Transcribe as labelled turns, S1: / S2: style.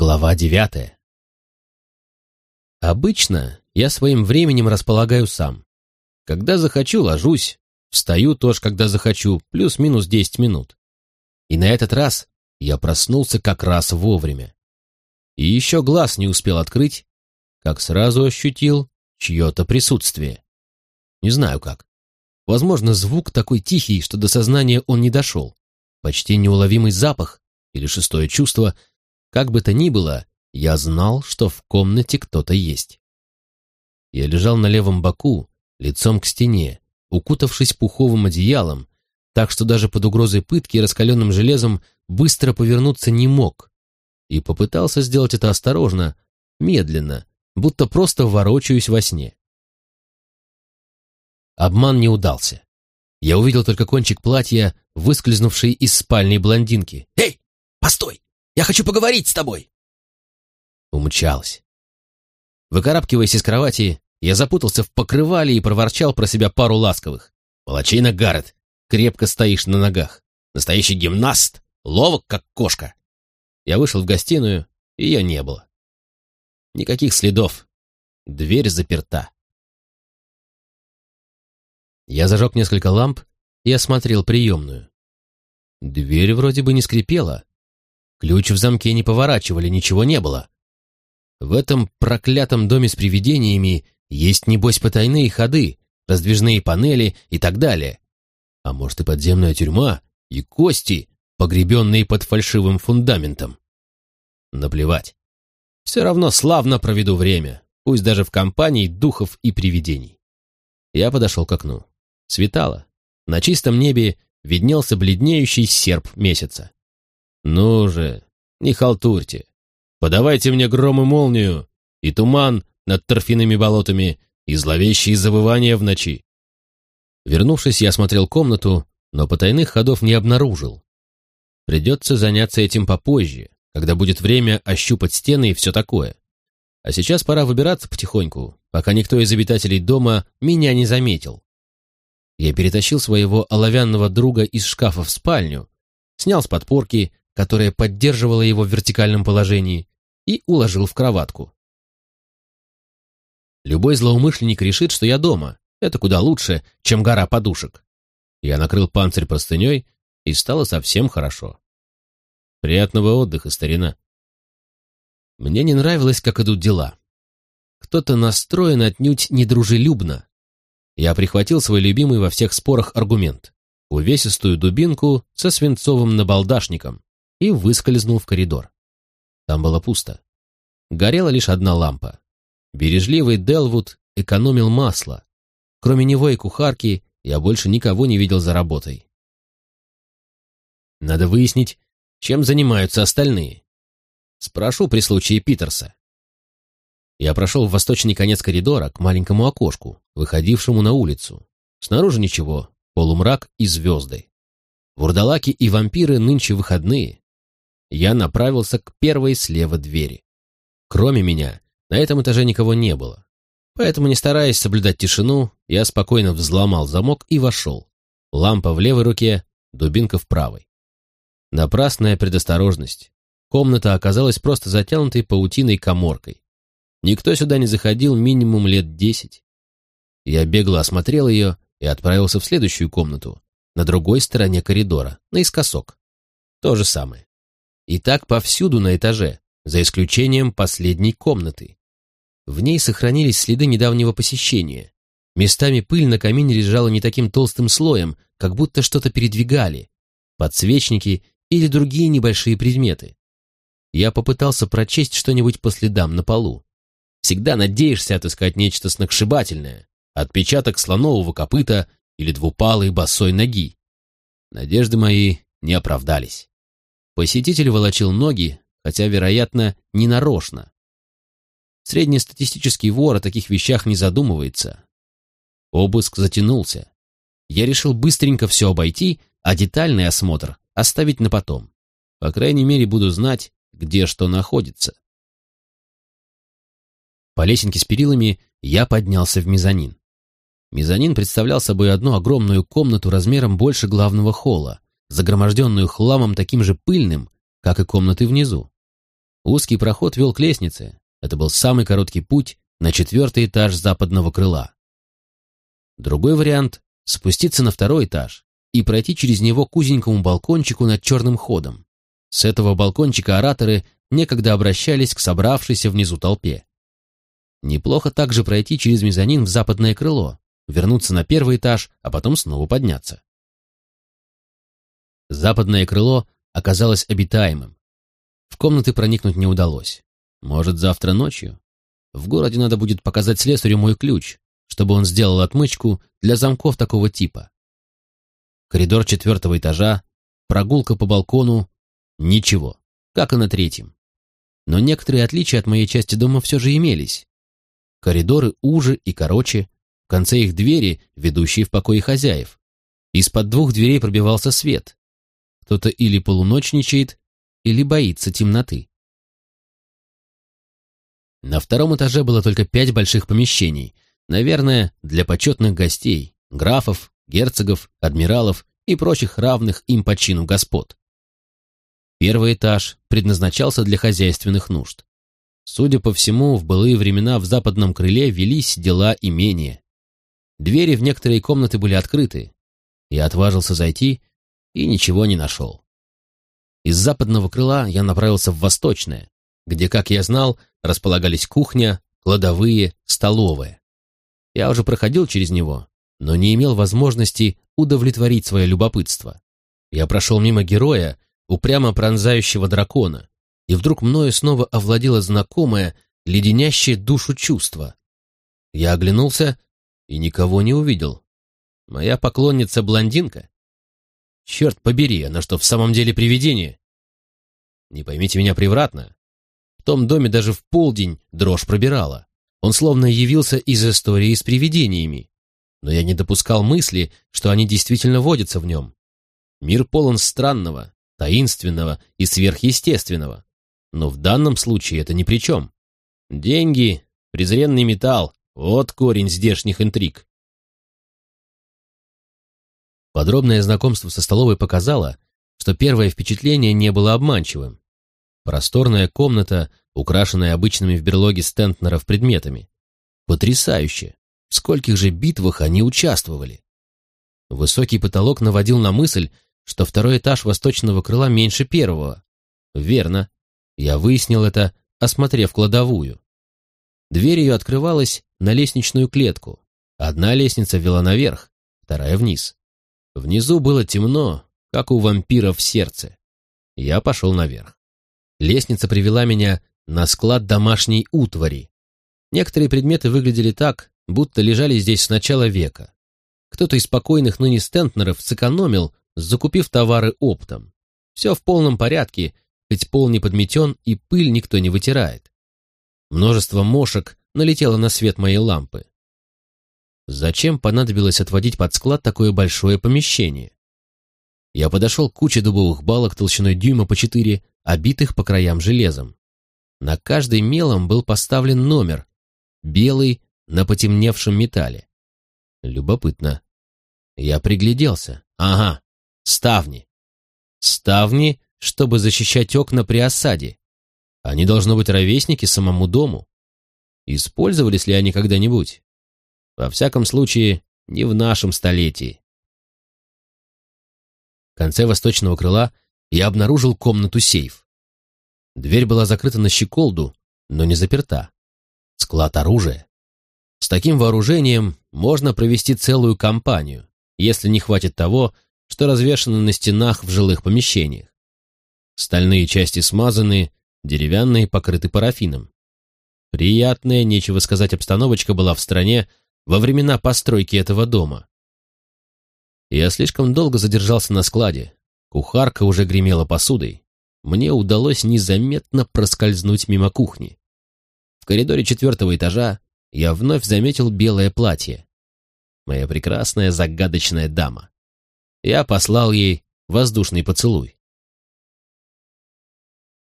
S1: Глава девятая. Обычно я своим временем располагаю сам. Когда захочу, ложусь, встаю тоже, когда захочу, плюс-минус десять минут. И на этот раз я проснулся как раз вовремя. И еще глаз не успел открыть, как сразу ощутил чье-то присутствие. Не знаю как. Возможно, звук такой тихий, что до сознания он не дошел. Почти неуловимый запах или шестое чувство — как бы то ни было, я знал, что в комнате кто-то есть. Я лежал на левом боку, лицом к стене, укутавшись пуховым одеялом, так что даже под угрозой пытки раскаленным железом быстро повернуться не мог, и попытался сделать это осторожно, медленно, будто просто ворочаюсь во сне. Обман не удался. Я увидел только кончик платья, выскользнувший из спальни блондинки. «Эй, постой! Я хочу поговорить с тобой!» Умчалась. Выкарабкиваясь из кровати, я запутался в покрывале и проворчал про себя пару ласковых. «Молодчина, Гаррет, крепко стоишь на ногах. Настоящий гимнаст, ловок, как кошка». Я вышел в гостиную, ее не было. Никаких следов. Дверь заперта. Я зажег несколько ламп и осмотрел приемную. Дверь вроде бы не скрипела, Ключ в замке не поворачивали, ничего не было. В этом проклятом доме с привидениями есть, небось, потайные ходы, раздвижные панели и так далее. А может и подземная тюрьма, и кости, погребенные под фальшивым фундаментом. Наплевать. Все равно славно проведу время, пусть даже в компании духов и привидений. Я подошел к окну. Светало. На чистом небе виднелся бледнеющий серп месяца. «Ну же, не халтурьте. Подавайте мне гром и молнию, и туман над торфяными болотами, и зловещие завывания в ночи». Вернувшись, я осмотрел комнату, но потайных ходов не обнаружил. Придется заняться этим попозже, когда будет время ощупать стены и все такое. А сейчас пора выбираться потихоньку, пока никто из обитателей дома меня не заметил. Я перетащил своего оловянного друга из шкафа в спальню, снял с подпорки, которая поддерживала его в вертикальном положении, и уложил в кроватку. Любой злоумышленник решит, что я дома. Это куда лучше, чем гора подушек. Я накрыл панцирь простыней, и стало совсем хорошо. Приятного отдыха, старина. Мне не нравилось, как идут дела. Кто-то настроен отнюдь недружелюбно. Я прихватил свой любимый во всех спорах аргумент — увесистую дубинку со свинцовым набалдашником и выскользнул в коридор. Там было пусто. Горела лишь одна лампа. Бережливый Делвуд экономил масло. Кроме него и кухарки, я больше никого не видел за работой. Надо выяснить, чем занимаются остальные. Спрошу при случае Питерса. Я прошел в восточный конец коридора к маленькому окошку, выходившему на улицу. Снаружи ничего, полумрак и звезды. Вурдалаки и вампиры нынче выходные я направился к первой слева двери. Кроме меня, на этом этаже никого не было. Поэтому, не стараясь соблюдать тишину, я спокойно взломал замок и вошел. Лампа в левой руке, дубинка в правой. Напрасная предосторожность. Комната оказалась просто затянутой паутиной коморкой. Никто сюда не заходил минимум лет десять. Я бегло осмотрел ее и отправился в следующую комнату, на другой стороне коридора, наискосок. То же самое. И так повсюду на этаже, за исключением последней комнаты. В ней сохранились следы недавнего посещения. Местами пыль на камине лежала не таким толстым слоем, как будто что-то передвигали. Подсвечники или другие небольшие предметы. Я попытался прочесть что-нибудь по следам на полу. Всегда надеешься отыскать нечто сногсшибательное. Отпечаток слонового копыта или двупалой босой ноги. Надежды мои не оправдались. Посетитель волочил ноги, хотя, вероятно, не нарочно. Среднестатистический вор о таких вещах не задумывается. Обыск затянулся. Я решил быстренько все обойти, а детальный осмотр оставить на потом. По крайней мере, буду знать, где что находится. По лесенке с перилами я поднялся в мезонин. Мезонин представлял собой одну огромную комнату размером больше главного холла, загроможденную хламом таким же пыльным, как и комнаты внизу. Узкий проход вел к лестнице. Это был самый короткий путь на четвертый этаж западного крыла. Другой вариант — спуститься на второй этаж и пройти через него к узенькому балкончику над черным ходом. С этого балкончика ораторы некогда обращались к собравшейся внизу толпе. Неплохо также пройти через мезонин в западное крыло, вернуться на первый этаж, а потом снова подняться. Западное крыло оказалось обитаемым. В комнаты проникнуть не удалось. Может, завтра ночью? В городе надо будет показать слесарю мой ключ, чтобы он сделал отмычку для замков такого типа. Коридор четвертого этажа, прогулка по балкону — ничего, как и на третьем. Но некоторые отличия от моей части дома все же имелись. Коридоры уже и короче, в конце их двери, ведущие в покои хозяев. Из-под двух дверей пробивался свет. Кто-то или полуночничает, или боится темноты. На втором этаже было только пять больших помещений, наверное, для почетных гостей, графов, герцогов, адмиралов и прочих равных им по чину господ. Первый этаж предназначался для хозяйственных нужд. Судя по всему, в былые времена в западном крыле велись дела имения. Двери в некоторые комнаты были открыты. Я отважился зайти и ничего не нашел. Из западного крыла я направился в восточное, где, как я знал, располагались кухня, кладовые, столовая. Я уже проходил через него, но не имел возможности удовлетворить свое любопытство. Я прошел мимо героя, упрямо пронзающего дракона, и вдруг мною снова овладело знакомое, леденящее душу чувство. Я оглянулся и никого не увидел. Моя поклонница-блондинка? Черт побери, она что, в самом деле привидение? Не поймите меня превратно. В том доме даже в полдень дрожь пробирала. Он словно явился из истории с привидениями. Но я не допускал мысли, что они действительно водятся в нем. Мир полон странного, таинственного и сверхъестественного. Но в данном случае это ни при чем. Деньги, презренный металл — вот корень здешних интриг. Подробное знакомство со столовой показало, что первое впечатление не было обманчивым. Просторная комната, украшенная обычными в берлоге Стентнеров предметами. Потрясающе! В скольких же битвах они участвовали? Высокий потолок наводил на мысль, что второй этаж восточного крыла меньше первого. Верно. Я выяснил это, осмотрев кладовую. Дверь ее открывалась на лестничную клетку. Одна лестница вела наверх, вторая вниз. Внизу было темно, как у вампира в сердце. Я пошел наверх. Лестница привела меня на склад домашней утвари. Некоторые предметы выглядели так, будто лежали здесь с начала века. Кто-то из спокойных ныне стентнеров сэкономил, закупив товары оптом. Все в полном порядке, хоть пол не подметен и пыль никто не вытирает. Множество мошек налетело на свет моей лампы. Зачем понадобилось отводить под склад такое большое помещение? Я подошел к куче дубовых балок толщиной дюйма по четыре, обитых по краям железом. На каждой мелом был поставлен номер, белый на потемневшем металле. Любопытно. Я пригляделся. Ага, ставни. Ставни, чтобы защищать окна при осаде. Они должны быть ровесники самому дому. Использовались ли они когда-нибудь? Во всяком случае, не в нашем столетии. В конце восточного крыла я обнаружил комнату-сейф. Дверь была закрыта на щеколду, но не заперта. Склад оружия. С таким вооружением можно провести целую кампанию, если не хватит того, что развешано на стенах в жилых помещениях. Стальные части смазаны, деревянные покрыты парафином. Приятная, нечего сказать, обстановочка была в стране, во времена постройки этого дома. Я слишком долго задержался на складе. Кухарка уже гремела посудой. Мне удалось незаметно проскользнуть мимо кухни. В коридоре четвертого этажа я вновь заметил белое платье. Моя прекрасная загадочная дама. Я послал ей воздушный поцелуй.